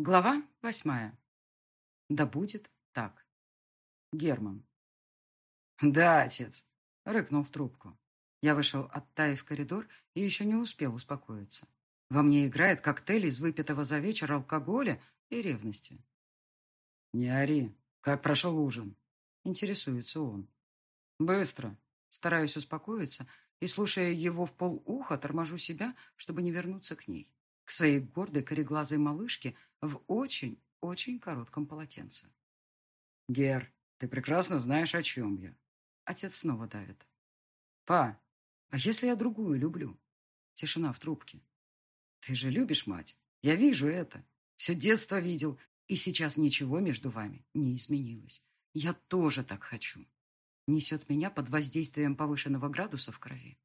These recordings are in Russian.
Глава восьмая. Да будет так. Герман. «Да, отец», — рыкнул в трубку. Я вышел от Таи в коридор и еще не успел успокоиться. Во мне играет коктейль из выпитого за вечер алкоголя и ревности. «Не ори. Как прошел ужин?» — интересуется он. «Быстро». Стараюсь успокоиться и, слушая его в полуха, торможу себя, чтобы не вернуться к ней к своей гордой кореглазой малышке в очень-очень коротком полотенце. «Гер, ты прекрасно знаешь, о чем я». Отец снова давит. «Па, а если я другую люблю?» Тишина в трубке. «Ты же любишь мать. Я вижу это. Все детство видел, и сейчас ничего между вами не изменилось. Я тоже так хочу». Несет меня под воздействием повышенного градуса в крови.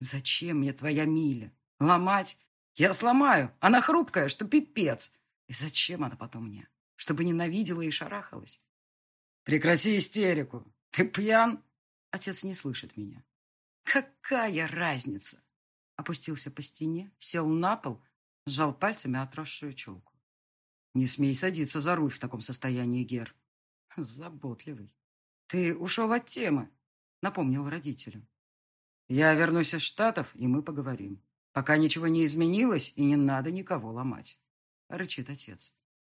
«Зачем мне твоя Миля? Ломать я сломаю. Она хрупкая, что пипец. И зачем она потом мне? Чтобы ненавидела и шарахалась? Прекрати истерику. Ты пьян? Отец не слышит меня. Какая разница? Опустился по стене, сел на пол, сжал пальцами отросшую челку. Не смей садиться за руль в таком состоянии, Гер. Заботливый. Ты ушел от темы, напомнил родителю. Я вернусь из Штатов, и мы поговорим. Пока ничего не изменилось, и не надо никого ломать. Рычит отец.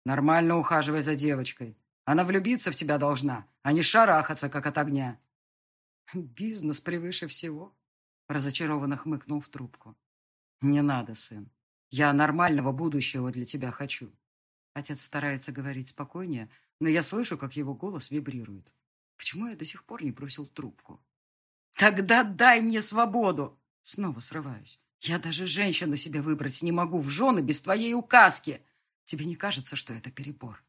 Нормально ухаживай за девочкой. Она влюбиться в тебя должна, а не шарахаться, как от огня. Бизнес превыше всего. Разочарованно хмыкнул в трубку. Не надо, сын. Я нормального будущего для тебя хочу. Отец старается говорить спокойнее, но я слышу, как его голос вибрирует. Почему я до сих пор не бросил трубку? Тогда дай мне свободу! Снова срываюсь. Я даже женщину себе выбрать не могу в жены без твоей указки. Тебе не кажется, что это перебор?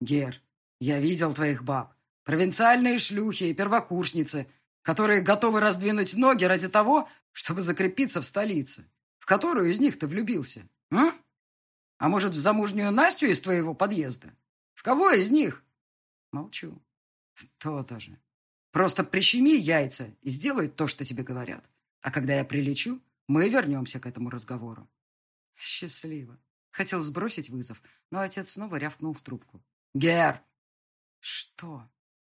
Гер, я видел твоих баб. Провинциальные шлюхи и первокурсницы, которые готовы раздвинуть ноги ради того, чтобы закрепиться в столице. В которую из них ты влюбился? А? А может, в замужнюю Настю из твоего подъезда? В кого из них? Молчу. То-то же. Просто прищеми яйца и сделай то, что тебе говорят. А когда я прилечу, мы вернемся к этому разговору. Счастливо. Хотел сбросить вызов, но отец снова рявкнул в трубку. Гер! Что?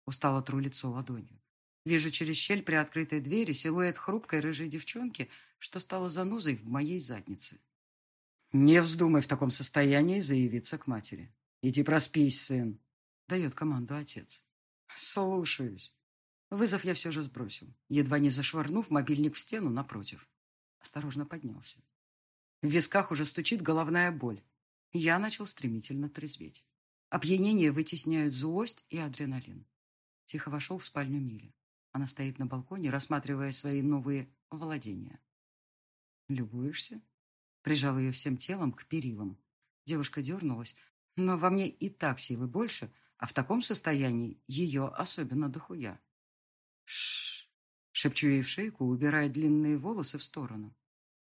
Устало тру лицо ладонью. Вижу через щель при открытой двери силуэт хрупкой рыжей девчонки, что стала занозой в моей заднице. Не вздумай в таком состоянии заявиться к матери. Иди проспись, сын, дает команду отец. Слушаюсь. Вызов я все же сбросил, едва не зашвырнув мобильник в стену напротив. Осторожно поднялся. В висках уже стучит головная боль. Я начал стремительно трезветь. Опьянение вытесняют злость и адреналин. Тихо вошел в спальню Мили. Она стоит на балконе, рассматривая свои новые владения. «Любуешься?» Прижал ее всем телом к перилам. Девушка дернулась, но во мне и так силы больше, а в таком состоянии ее особенно дохуя. Шш! Шепчу ей в шейку, убирая длинные волосы в сторону.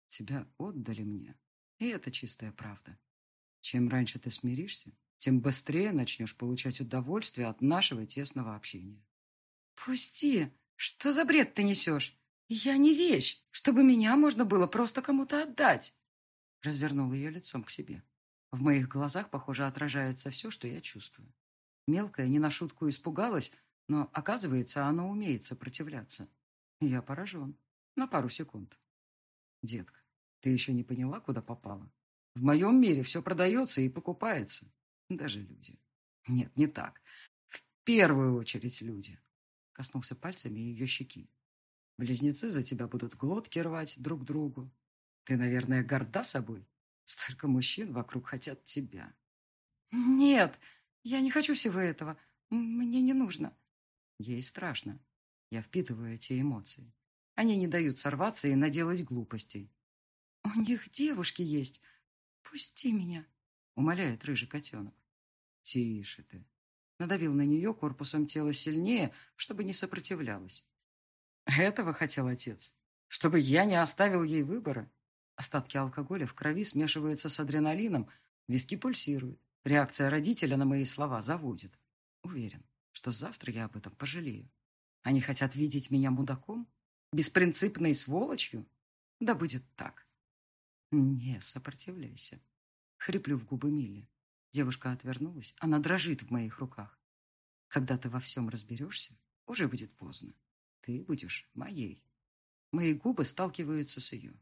Тебя отдали мне. И это чистая правда. Чем раньше ты смиришься, тем быстрее начнешь получать удовольствие от нашего тесного общения. Пусти! Что за бред ты несешь? Я не вещь, чтобы меня можно было просто кому-то отдать. Развернул ее лицом к себе. В моих глазах, похоже, отражается все, что я чувствую. Мелкая не на шутку испугалась, но, оказывается, она умеет сопротивляться. Я поражен. На пару секунд. Детка, ты еще не поняла, куда попала? В моем мире все продается и покупается. Даже люди. Нет, не так. В первую очередь люди. Коснулся пальцами ее щеки. Близнецы за тебя будут глотки рвать друг другу. Ты, наверное, горда собой? Столько мужчин вокруг хотят тебя. Нет, я не хочу всего этого. Мне не нужно. Ей страшно. Я впитываю эти эмоции. Они не дают сорваться и наделать глупостей. «У них девушки есть. Пусти меня», — умоляет рыжий котенок. «Тише ты». Надавил на нее корпусом тела сильнее, чтобы не сопротивлялась. Этого хотел отец. Чтобы я не оставил ей выбора. Остатки алкоголя в крови смешиваются с адреналином, виски пульсируют. Реакция родителя на мои слова заводит. Уверен, что завтра я об этом пожалею. Они хотят видеть меня мудаком? Беспринципной сволочью? Да будет так. Не сопротивляйся. Хриплю в губы Милли. Девушка отвернулась. Она дрожит в моих руках. Когда ты во всем разберешься, уже будет поздно. Ты будешь моей. Мои губы сталкиваются с ее.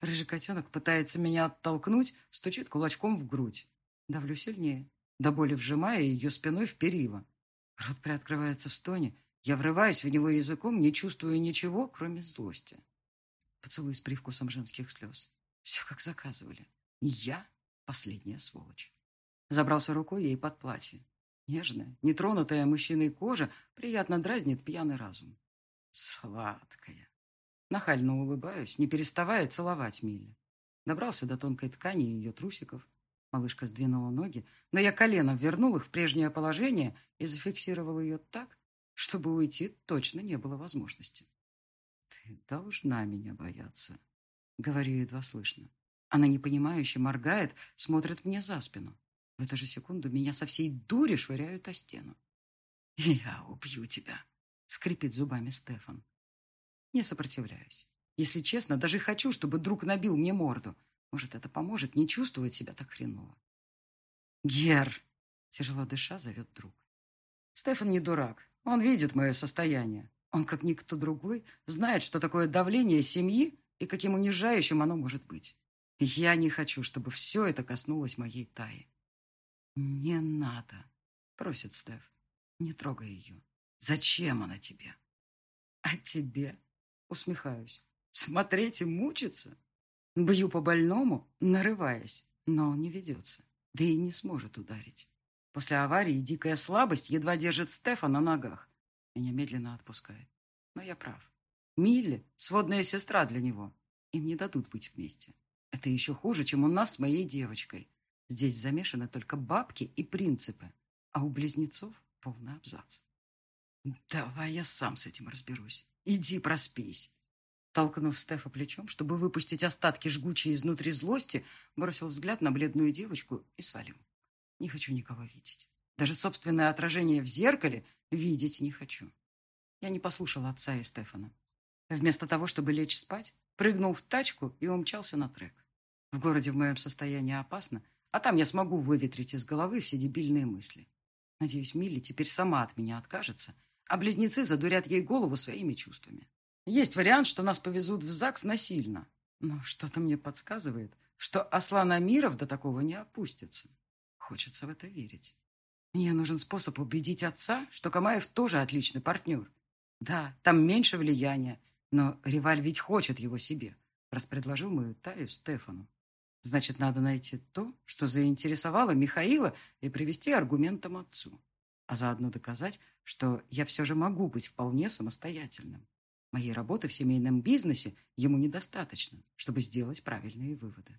Рыжий котенок пытается меня оттолкнуть, стучит кулачком в грудь. Давлю сильнее, до боли вжимая ее спиной в перила. Рот приоткрывается в стоне. Я врываюсь в него языком, не чувствуя ничего, кроме злости. Поцелуй с привкусом женских слез. Все как заказывали. Я последняя сволочь. Забрался рукой ей под платье. Нежная, нетронутая мужчиной кожа приятно дразнит пьяный разум. Сладкая. Нахально улыбаюсь, не переставая целовать Милли. Добрался до тонкой ткани ее трусиков. Малышка сдвинула ноги, но я коленом вернул их в прежнее положение и зафиксировал ее так, чтобы уйти точно не было возможности. «Ты должна меня бояться», — говорю едва слышно. Она непонимающе моргает, смотрит мне за спину. В эту же секунду меня со всей дури швыряют о стену. «Я убью тебя», — скрипит зубами Стефан. Не сопротивляюсь. Если честно, даже хочу, чтобы друг набил мне морду. Может, это поможет не чувствовать себя так хреново. «Гер!» — тяжело дыша зовет друг. Стефан не дурак. Он видит мое состояние. Он, как никто другой, знает, что такое давление семьи и каким унижающим оно может быть. Я не хочу, чтобы все это коснулось моей Таи. «Не надо», — просит Стеф. «Не трогай ее. Зачем она тебе?» «А тебе?» — усмехаюсь. «Смотреть и мучиться?» Бью по больному, нарываясь, но он не ведется, да и не сможет ударить. После аварии дикая слабость едва держит Стефа на ногах. Меня медленно отпускает. Но я прав. Милли — сводная сестра для него. Им не дадут быть вместе. Это еще хуже, чем у нас с моей девочкой. Здесь замешаны только бабки и принципы, а у близнецов полный абзац. Давай я сам с этим разберусь. Иди проспись. Толкнув Стефа плечом, чтобы выпустить остатки жгучей изнутри злости, бросил взгляд на бледную девочку и свалил. Не хочу никого видеть. Даже собственное отражение в зеркале видеть не хочу. Я не послушал отца и Стефана. Вместо того, чтобы лечь спать, прыгнул в тачку и умчался на трек. В городе в моем состоянии опасно, а там я смогу выветрить из головы все дебильные мысли. Надеюсь, Милли теперь сама от меня откажется, а близнецы задурят ей голову своими чувствами. Есть вариант, что нас повезут в ЗАГС насильно. Но что-то мне подсказывает, что Аслан Амиров до такого не опустится. Хочется в это верить. Мне нужен способ убедить отца, что Камаев тоже отличный партнер. Да, там меньше влияния, но Реваль ведь хочет его себе, раз предложил мою Таю Стефану. Значит, надо найти то, что заинтересовало Михаила, и привести аргументом отцу. А заодно доказать, что я все же могу быть вполне самостоятельным. Моей работы в семейном бизнесе ему недостаточно, чтобы сделать правильные выводы.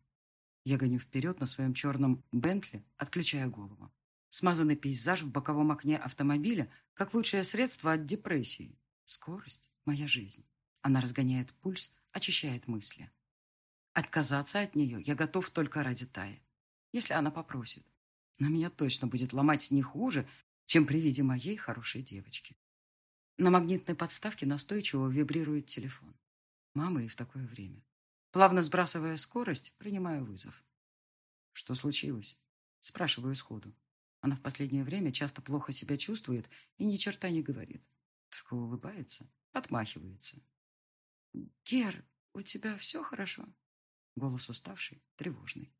Я гоню вперед на своем черном Бентли, отключая голову. Смазанный пейзаж в боковом окне автомобиля как лучшее средство от депрессии. Скорость – моя жизнь. Она разгоняет пульс, очищает мысли. Отказаться от нее я готов только ради Таи, если она попросит. Но меня точно будет ломать не хуже, чем при виде моей хорошей девочки. На магнитной подставке настойчиво вибрирует телефон. Мама и в такое время. Плавно сбрасывая скорость, принимаю вызов. «Что случилось?» Спрашиваю сходу. Она в последнее время часто плохо себя чувствует и ни черта не говорит. Только улыбается, отмахивается. «Гер, у тебя все хорошо?» Голос уставший, тревожный.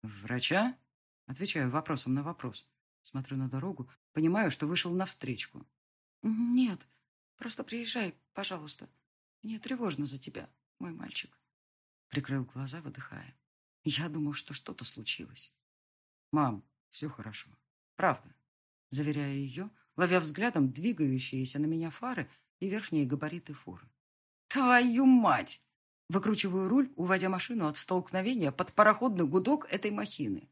«Врача?» Отвечаю вопросом на вопрос. Смотрю на дорогу, понимаю, что вышел навстречку. «Нет, просто приезжай, пожалуйста. Мне тревожно за тебя, мой мальчик». Прикрыл глаза, выдыхая. Я думал, что что-то случилось. «Мам, все хорошо. Правда». Заверяя ее, ловя взглядом двигающиеся на меня фары и верхние габариты фуры. «Твою мать!» Выкручиваю руль, уводя машину от столкновения под пароходный гудок этой махины.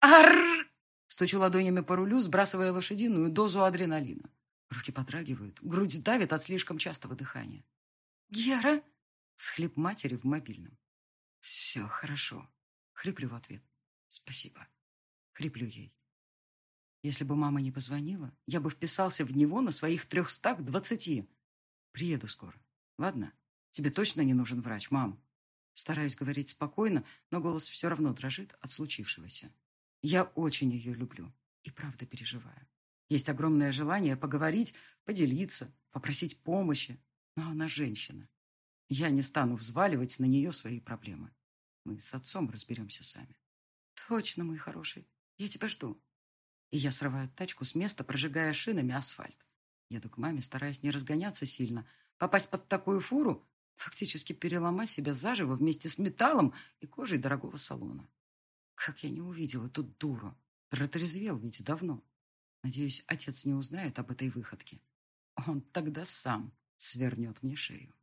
«Арррр!» Стучу ладонями по рулю, сбрасывая лошадиную дозу адреналина. Руки подрагивают, грудь давит от слишком частого дыхания. «Гера!» — всхлип матери в мобильном. «Все хорошо», — хриплю в ответ. «Спасибо», — хриплю ей. Если бы мама не позвонила, я бы вписался в него на своих трехстах двадцати. Приеду скоро. Ладно? Тебе точно не нужен врач, мам?» Стараюсь говорить спокойно, но голос все равно дрожит от случившегося. Я очень ее люблю и правда переживаю. Есть огромное желание поговорить, поделиться, попросить помощи. Но она женщина. Я не стану взваливать на нее свои проблемы. Мы с отцом разберемся сами. Точно, мой хороший. Я тебя жду. И я срываю тачку с места, прожигая шинами асфальт. Еду к маме, стараясь не разгоняться сильно. Попасть под такую фуру, фактически переломать себя заживо вместе с металлом и кожей дорогого салона. Как я не увидел эту дуру. Протрезвел ведь давно. Надеюсь, отец не узнает об этой выходке. Он тогда сам свернет мне шею.